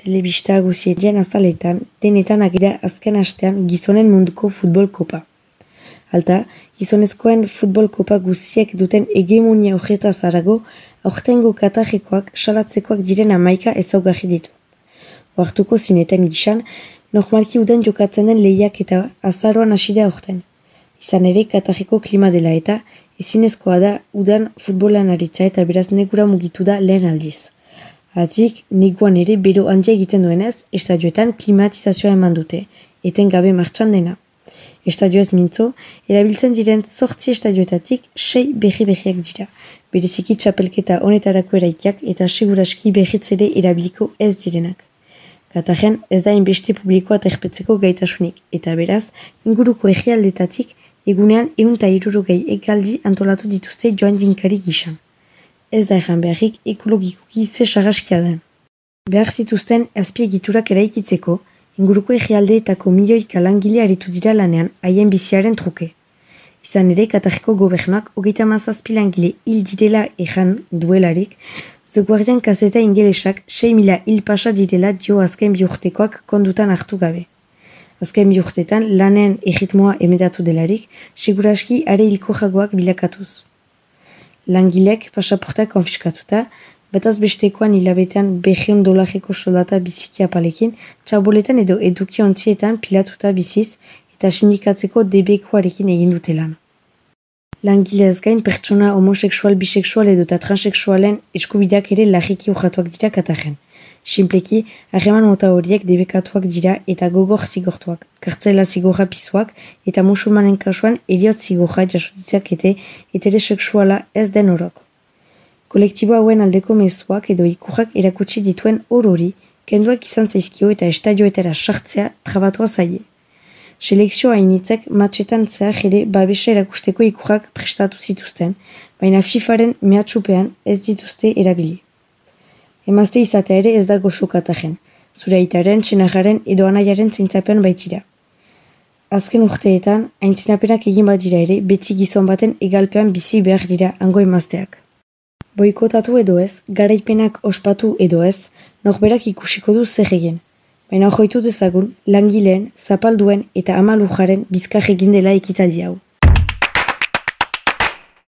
Telebista guzietien azaletan, denetan agira azken astean gizonen munduko futbol kopa. Alta, gizonezkoen futbol kopa guziek duten hegemonia horreta zarago, aurtengo katajikoak salatzekoak diren amaika ezaugarri ditu. Oartuko zineten gizan, normalki uden jokatzen den lehiak eta azaroan asida aurten. Izan ere katajiko klima dela eta, ezinezkoa da udan futbolan aritza eta beraz negura mugitu da lehen aldiz. Atik, niguan ere bero handia egiten duenez, estadioetan klimatizazioa eman dute, eten martxan dena. Estadio ez mintzo, erabiltzen diren sortzi estadioetatik sei behi behiak dira. Bereziki txapelketa honetarako eraikiak eta seguraski behitzere erabiliko ez direnak. Kataren ez da inbeste publikoa terpetzeko gaitasunik, eta beraz, inguruko egialdetatik egunean eunta irurogei egaldi antolatu dituzte joan jinkari gisan ez da egan beharrik ekologikoki ze sarraskia den. Behar zituzten azpiegiturak eraikitzeko, inguruko egialdeetako milioika langile aritu dira lanean haien biziaren truke. Izan ere, Katariko gobernuak hogeita mazazpi langile hil direla ejan duelarik, The Guardian kazeta ingelesak 6 mila hil pasa direla dio azken biurtekoak kondutan hartu gabe. Azken biurtetan lanen egitmoa emedatu delarik, seguraski are hilko jagoak bilakatuz langilek pasaporta konfiskatuta, bataz bestekoan hilabetean behion dolareko soldata biziki apalekin, txaboletan edo eduki ontzietan pilatuta biziz eta sindikatzeko debekoarekin egin dute lan. Langilez gain pertsona homoseksual, biseksual edo eta transseksualen eskubideak ere lagiki urratuak dira kataren. Simpleki, harreman mota horiek debekatuak dira eta gogor zigortuak, kartzela zigorra pizuak eta musulmanen kasuan eriot zigorra jasutitzak ete etere seksuala ez den orok. Kolektibo hauen aldeko mezuak edo ikurrak erakutsi dituen hor kenduak izan zaizkio eta estadioetara sartzea trabatua zaie. Selekzio hainitzek matxetan zehar ere babesa erakusteko ikurrak prestatu zituzten, baina FIFAren mehatxupean ez dituzte erabili. Emazte izatea ere ez dago sukatajen, zure aitaren, txenajaren edo anaiaren zintzapean baitzira. Azken urteetan, aintzinapenak egin bat dira ere, betzi gizon baten egalpean bizi behar dira ango emazteak. Boikotatu edo ez, garaipenak ospatu edo ez, norberak ikusiko du zer egin. Baina hoitu dezagun, langileen, zapalduen eta amalujaren bizkar egin dela ekitaldi hau.